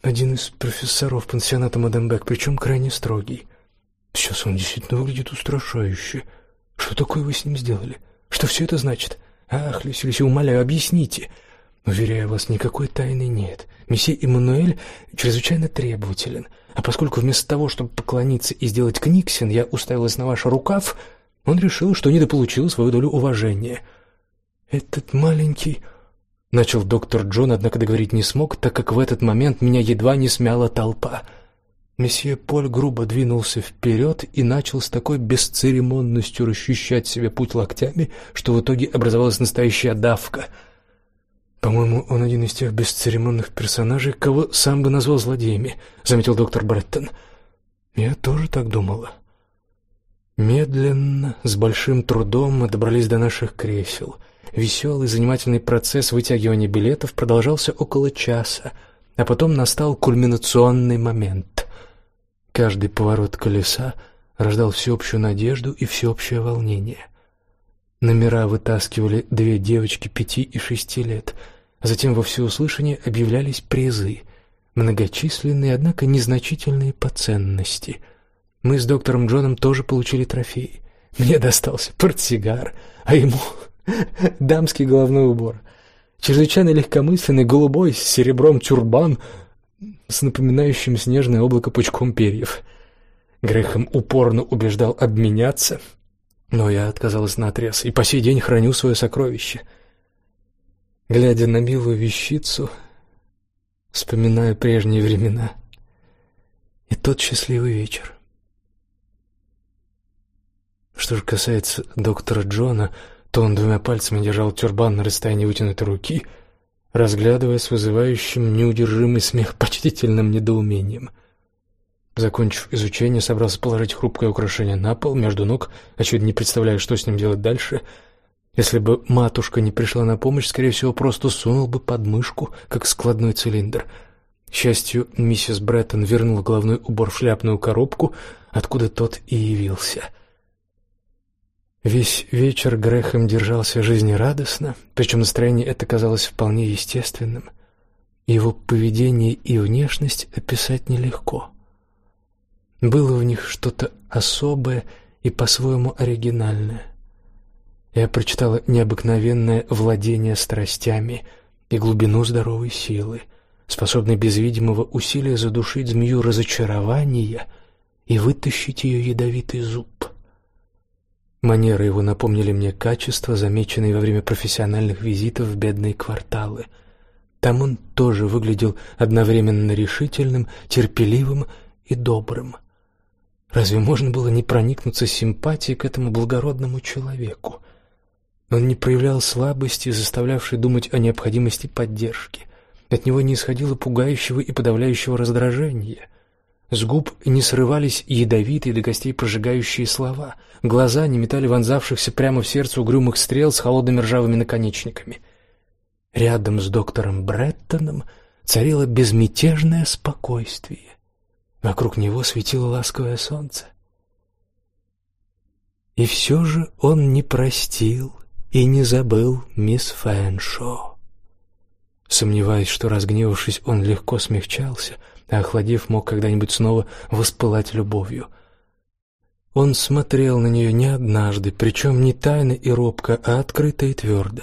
Один из профессоров пансионата Мадам Бек, причем крайне строгий. Сейчас он действительно выглядит устрашающе. Что такое вы с ним сделали? Что все это значит? Ах, Люси, Люси, умоляю, объясните. Уверяю вас, никакой тайны нет. Месье Эммануэль чрезвычайно требователен. А поскольку вместо того, чтобы поклониться и сделать книгсен, я уставилась на ваш рукав, он решил, что недополучил свою долю уважения. Этот маленький начал доктор Джон, однако договорить не смог, так как в этот момент меня едва не смяла толпа. Месье Поль грубо двинулся вперед и начал с такой бесцеремонностью расчищать себе путь локтями, что в итоге образовалась настоящая давка. По-моему, он один из тех бесцеремонных персонажей, кого сам бы назвал злодеями, заметил доктор Бреттон. Я тоже так думала. Медленно, с большим трудом мы добрались до наших кресел. Веселый, занимательный процесс вытягивания билетов продолжался около часа, а потом настал кульминационный момент. Каждый поворот колеса рождал всеобщую надежду и всеобщее волнение. Номера вытаскивали две девочки пяти и шести лет, а затем во всеуслышание объявлялись призы, многочисленные, однако незначительные по ценности. Мы с доктором Джоном тоже получили трофеи. Мне достался портсигар, а ему *laughs* дамский головной убор, чрезвычайно легкомысленный голубой с серебром тюрбан с напоминающим снежное облако пучком перьев. Грехом упорно убеждал обменяться, но я отказалась наотрез и по сей день храню свое сокровище. Глядя на милую вещицу, вспоминаю прежние времена и тот счастливый вечер. Что же касается доктора Джона, то он двумя пальцами держал тюрбан на расстоянии вытянутой руки, разглядывая с вызывающим неудержимый смех *laughs* почтительным недоумением. Закончив изучение, собрался положить хрупкое украшение на пол между ног, очевидно не представляя, что с ним делать дальше. Если бы матушка не пришла на помощь, скорее всего, просто сунул бы под мышку, как складной цилиндр. К счастью, миссис Бреттон вернула головной убор в шляпную коробку, откуда тот и явился — Весь вечер Грехем держался жизнерадостно, причем настроение это казалось вполне естественным. Его поведение и внешность описать нелегко. Было в них что-то особое и по-своему оригинальное. Я прочитала необыкновенное владение страстями и глубину здоровой силы, способной без видимого усилия задушить змею разочарования и вытащить ее ядовитый зуб. Манеры его напомнили мне качества, замеченные во время профессиональных визитов в бедные кварталы. Там он тоже выглядел одновременно решительным, терпеливым и добрым. Разве можно было не проникнуться симпатией к этому благородному человеку? Он не проявлял слабости, заставлявшей думать о необходимости поддержки. От него не исходило пугающего и подавляющего раздражения. С губ не срывались ядовитые до костей прожигающие слова. Глаза не метали вонзавшихся прямо в сердце угрюмых стрел с холодными ржавыми наконечниками. Рядом с доктором Бреттоном царило безмятежное спокойствие. Вокруг него светило ласковое солнце. И все же он не простил и не забыл мисс Фэншо. Сомневаюсь, что, разгневавшись, он легко смягчался, а охладев, мог когда-нибудь снова воспылать любовью. Он смотрел на нее не однажды, причем не тайно и робко, а открыто и твердо.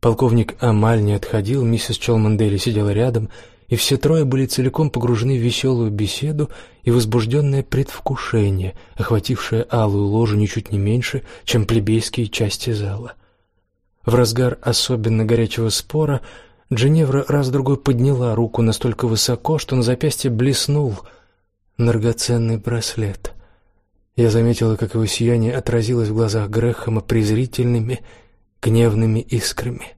Полковник Амаль не отходил, миссис Челмандели сидела рядом, и все трое были целиком погружены в веселую беседу и возбужденное предвкушение, охватившее алую ложу ничуть не меньше, чем плебейские части зала. В разгар особенно горячего спора Дженевра раз-другой подняла руку настолько высоко, что на запястье блеснул драгоценный браслет. Я заметила, как его сияние отразилось в глазах Грэхэма презрительными, гневными искрами.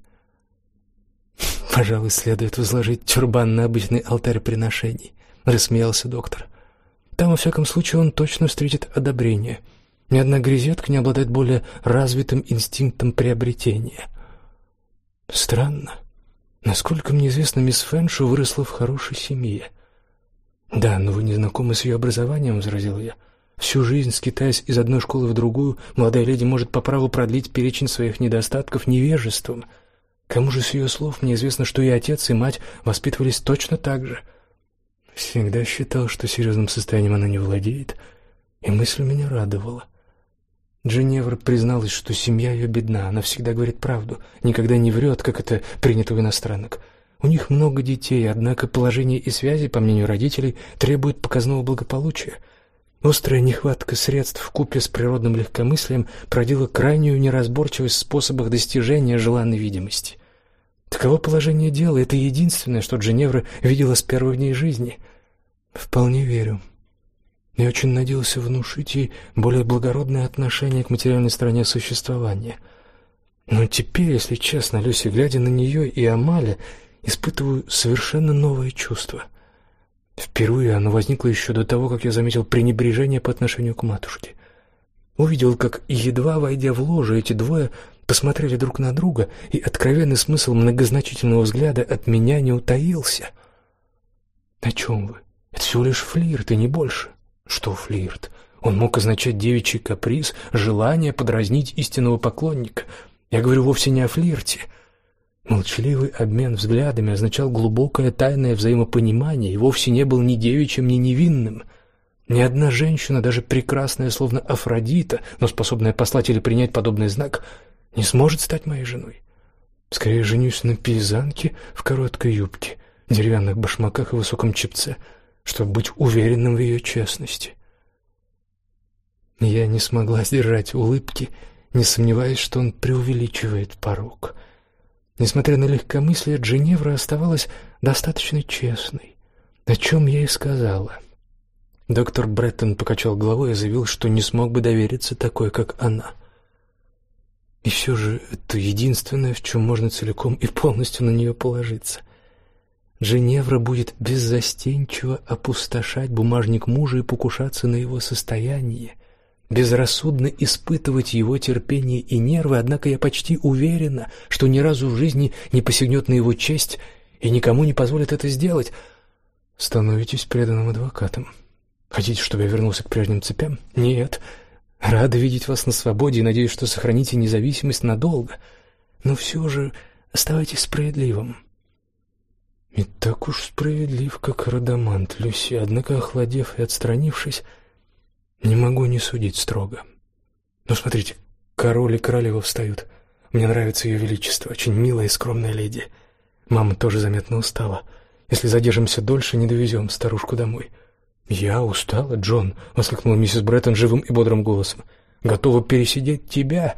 «Пожалуй, следует возложить тюрбан на обычный алтарь приношений», — рассмеялся доктор. «Там, во всяком случае, он точно встретит одобрение. Ни одна грезетка не обладает более развитым инстинктом приобретения». «Странно. Насколько мне известно, мисс Фэншу выросла в хорошей семье. Да, но вы не знакомы с ее образованием, возразил я. Всю жизнь скитаясь из одной школы в другую, молодая леди может по праву продлить перечень своих недостатков невежеством. Кому же с ее слов мне известно, что и отец, и мать воспитывались точно так же. Всегда считал, что серьезным состоянием она не владеет, и мысль меня радовала. Дженевра призналась, что семья ее бедна, она всегда говорит правду, никогда не врет, как это принято у иностранок. У них много детей, однако положение и связи, по мнению родителей, требуют показного благополучия. Острая нехватка средств в купе с природным легкомыслием породила крайнюю неразборчивость в способах достижения желанной видимости. Таково положение дела, это единственное, что Дженевра видела с первых дней жизни. Вполне верю. Я очень надеялся внушить ей более благородное отношение к материальной стороне существования. Но теперь, если честно, Люси, глядя на нее и Амаля, испытываю совершенно новое чувство. Впервые оно возникло еще до того, как я заметил пренебрежение по отношению к матушке. Увидел, как едва войдя в ложе, эти двое посмотрели друг на друга, и откровенный смысл многозначительного взгляда от меня не утаился. О чем вы? Это всего лишь флирт и не больше. Что флирт? Он мог означать девичий каприз, желание подразнить истинного поклонника. Я говорю вовсе не о флирте. Молчаливый обмен взглядами означал глубокое тайное взаимопонимание и вовсе не был ни девичьим, ни невинным. Ни одна женщина, даже прекрасная, словно Афродита, но способная послать или принять подобный знак, не сможет стать моей женой. Скорее женюсь на пейзанке в короткой юбке, деревянных башмаках и высоком чепце — чтобы быть уверенным в ее честности. Я не смогла сдержать улыбки, не сомневаясь, что он преувеличивает порог. Несмотря на легкомыслие, Дженевра оставалась достаточно честной, о чем я и сказала. Доктор Бреттон покачал головой и заявил, что не смог бы довериться такой, как она. И все же это единственное, в чем можно целиком и полностью на нее положиться — Женевра будет беззастенчиво опустошать бумажник мужа и покушаться на его состояние, безрассудно испытывать его терпение и нервы, однако я почти уверена, что ни разу в жизни не посягнет на его честь и никому не позволит это сделать. Становитесь преданным адвокатом. Хотите, чтобы я вернулся к прежним цепям? Нет. Рада видеть вас на свободе и надеюсь, что сохраните независимость надолго. Но все же оставайтесь справедливым. И так уж справедлив, как Радамант Люси, однако, охладев и отстранившись, не могу не судить строго. Ну, смотрите, король и королева встают. Мне нравится ее величество, очень милая и скромная леди. Мама тоже заметно устала. Если задержимся дольше, не довезем старушку домой. Я устала, Джон, воскликнула миссис Бреттон живым и бодрым голосом. Готова пересидеть тебя.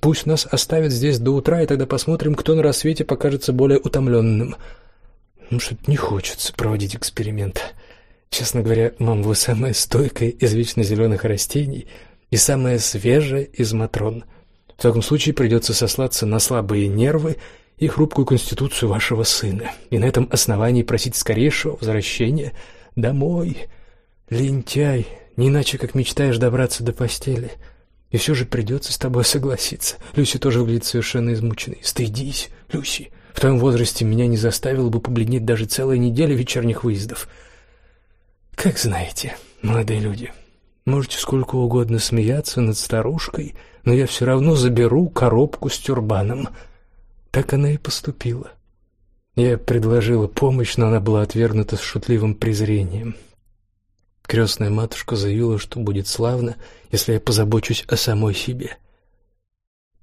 Пусть нас оставят здесь до утра, и тогда посмотрим, кто на рассвете покажется более утомленным. Ну, что-то не хочется проводить эксперимент. Честно говоря, мам, вы самая стойкая из вечно зеленых растений и самая свежая из матрон. В таком случае придется сослаться на слабые нервы и хрупкую конституцию вашего сына, и на этом основании просить скорейшего возвращения домой. Лентяй, не иначе как мечтаешь добраться до постели. И все же придется с тобой согласиться. Люси тоже выглядит совершенно измученной. Стыдись, Люси. В твоем возрасте меня не заставило бы побледнеть даже целая неделя вечерних выездов. Как знаете, молодые люди. Можете сколько угодно смеяться над старушкой, но я все равно заберу коробку с тюрбаном. Так она и поступила. Я предложила помощь, но она была отвергнута с шутливым презрением. Крестная матушка заявила, что будет славно, если я позабочусь о самой себе.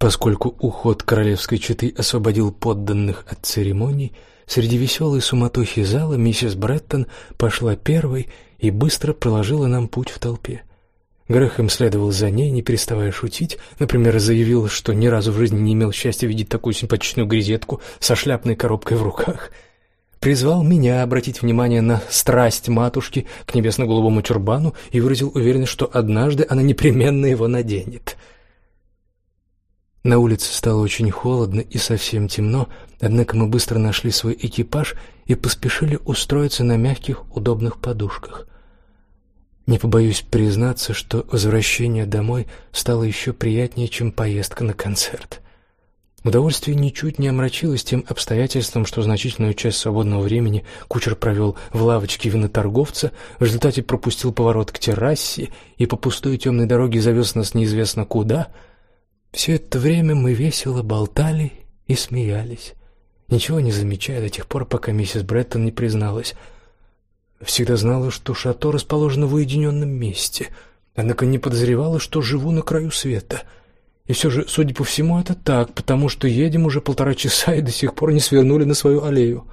Поскольку уход королевской четы освободил подданных от церемоний, среди веселой суматохи зала миссис Бреттон пошла первой и быстро проложила нам путь в толпе. Грэхэм следовал за ней, не переставая шутить. Например, заявил, что ни разу в жизни не имел счастья видеть такую симпатичную грезетку со шляпной коробкой в руках. Призвал меня обратить внимание на страсть матушки к небесно-голубому тюрбану и выразил уверенность, что однажды она непременно его наденет. На улице стало очень холодно и совсем темно, однако мы быстро нашли свой экипаж и поспешили устроиться на мягких, удобных подушках. Не побоюсь признаться, что возвращение домой стало еще приятнее, чем поездка на концерт. Удовольствие ничуть не омрачилось тем обстоятельством, что значительную часть свободного времени кучер провел в лавочке виноторговца, в результате пропустил поворот к террасе и по пустой темной дороге завез нас неизвестно куда. Все это время мы весело болтали и смеялись, ничего не замечая до тех пор, пока миссис Бреттон не призналась — Всегда знала, что шато расположено в уединенном месте, однако не подозревала, что живу на краю света. И все же, судя по всему, это так, потому что едем уже полтора часа и до сих пор не свернули на свою аллею.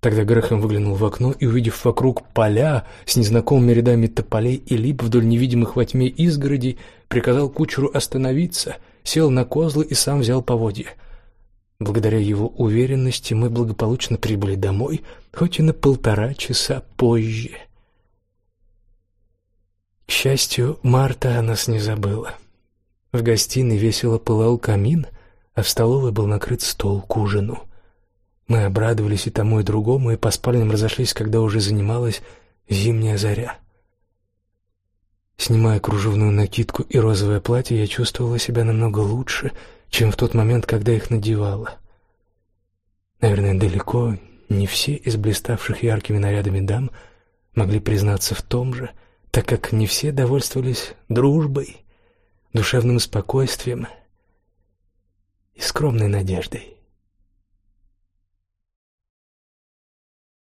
Тогда Грэхэм выглянул в окно и, увидев вокруг поля с незнакомыми рядами тополей и лип вдоль невидимых во тьме изгородей, приказал кучеру остановиться, сел на козлы и сам взял поводья — Благодаря его уверенности мы благополучно прибыли домой, хоть и на полтора часа позже. К счастью, Марта о нас не забыла. В гостиной весело пылал камин, а в столовой был накрыт стол к ужину. Мы обрадовались и тому, и другому, и по спальням разошлись, когда уже занималась зимняя заря. Снимая кружевную накидку и розовое платье, я чувствовала себя намного лучше — чем в тот момент, когда их надевала. Наверное, далеко не все из блиставших яркими нарядами дам могли признаться в том же, так как не все довольствовались дружбой, душевным спокойствием и скромной надеждой.